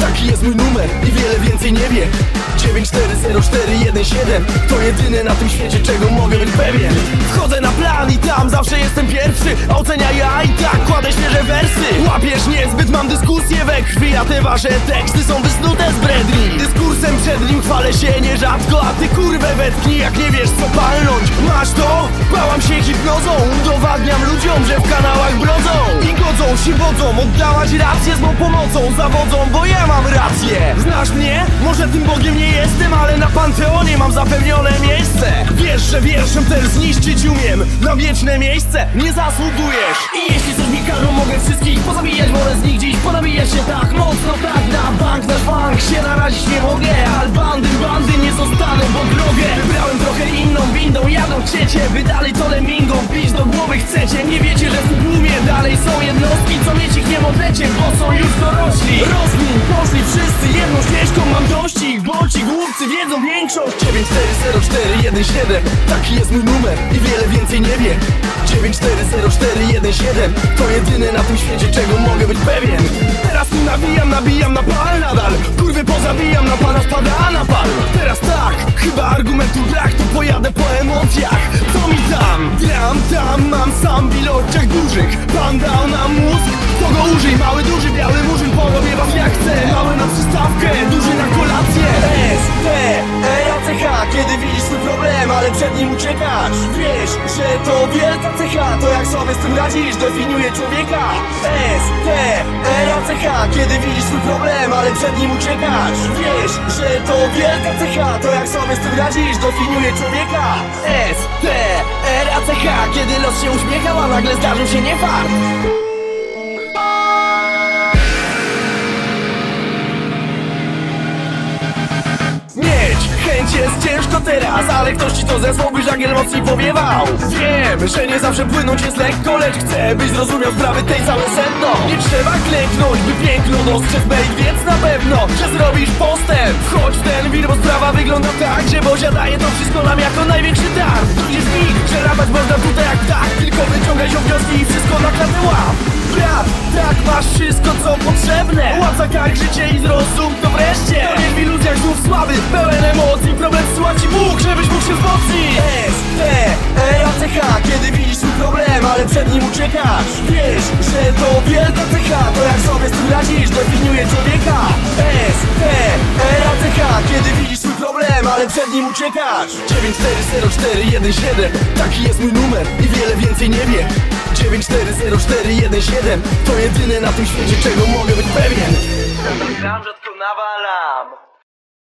Taki jest mój numer i wiele więcej nie wie. 9404117 To jedyne na tym świecie, czego mogę być pewien. Wchodzę na plan i tam zawsze jestem pierwszy. Ocenia ja i tak kładę świeże wersy. Łapiesz niezbyt, mam dyskusję we krwi A te wasze teksty są wysnute z bredni. Dyskursem przed nim chwalę się nierzadko A ty kurwę wetknij, jak nie wiesz co palnąć. Masz to? Bałam się hipnozą Udowadniam ludziom, że w kanałach brodzą. I godzą się wodzą Oddałaś rację z mą pomocą Zawodzą, bo ja mam rację. Znasz mnie? Może tym Bogiem nie jestem Ale na Panteonie mam zapewnione miejsce. Wiesz, że wierszem też zniszczyć umiem. Na wieczne miejsce nie zasługujesz. I jeśli coś mi każą, mogę wszystkich pozabijać Wolę z nich tak mocno Tak na bank, nasz bank się narazić nie mogę. Ale bandy, bandy nie zostaną po drogę Wybrałem trochę inną windą. Jadą chcecie, wy dalej to lemingą Pić do głowy chcecie, nie wiecie, że w tłumie Dalej są jednostki, co mieć ich nie możecie Bo są już dorośli. Rozmin, poszli wszyscy jedną ścieżką Mam dość ich, bo ci głupcy wiedzą większość. 9404117 Taki jest mój numer i wiele więcej nie wie. 9404117 To jedyne na tym świecie, czego mogę być pewien Tu nabijam, na pal nadal. Kurwy pozabijam, na pana spada na pal Teraz tak, chyba argumentu brak To pojadę po emocjach, co mi tam? Gram tam, mam sam ilościach dużych. Pan dał nam mózg, to go użyj. Mały, duży, biały murzyn, porobię was jak chcę Mały na przystawkę, duży na kolację ale przed nim uciekasz. Wiesz, że to wielka cecha. To jak sobie z tym radzisz, definiuje człowieka. S, T, A, C, H. Kiedy widzisz swój problem, ale przed nim uciekasz. Wiesz, że to wielka cecha. To jak sobie z tym radzisz, definiuje człowieka. S, T, R, C, H. Kiedy los się uśmiechał, a nagle zdarzył się niefart jest ciężko teraz Ale ktoś ci to zesłał, by żagiel mocniej powiewał. Wiem, że nie zawsze płynąć jest lekko Lecz chcę, byś zrozumiał sprawy tej całe sedno Nie trzeba klęknąć, by piękno dostrzec Bejk, więc na pewno, że zrobisz postęp. W ten wir, bo sprawa wygląda tak Że Bozia daje to wszystko nam jako największy dar. Widzisz mi, że latać można tutaj jak tak Tylko wyciągaj się wnioski i wszystko na klatę łap. Brat, tak masz wszystko co potrzebne. Łap kark życie i zrozum to wreszcie. To nie w iluzjach znów słaby, się wzmocnić S, T, E, A, C, H. Kiedy widzisz swój problem, ale przed nim uciekasz. Wiesz, że to wielka cecha To jak sobie z tym radzisz, definiuje człowieka. S, T, E, A, C, H. Kiedy widzisz swój problem, ale przed nim uciekasz. 9404117 Taki jest mój numer i wiele więcej nie wie 9404117 To jedyne na tym świecie, czego mogę być pewien. Gram, rzadko nawalam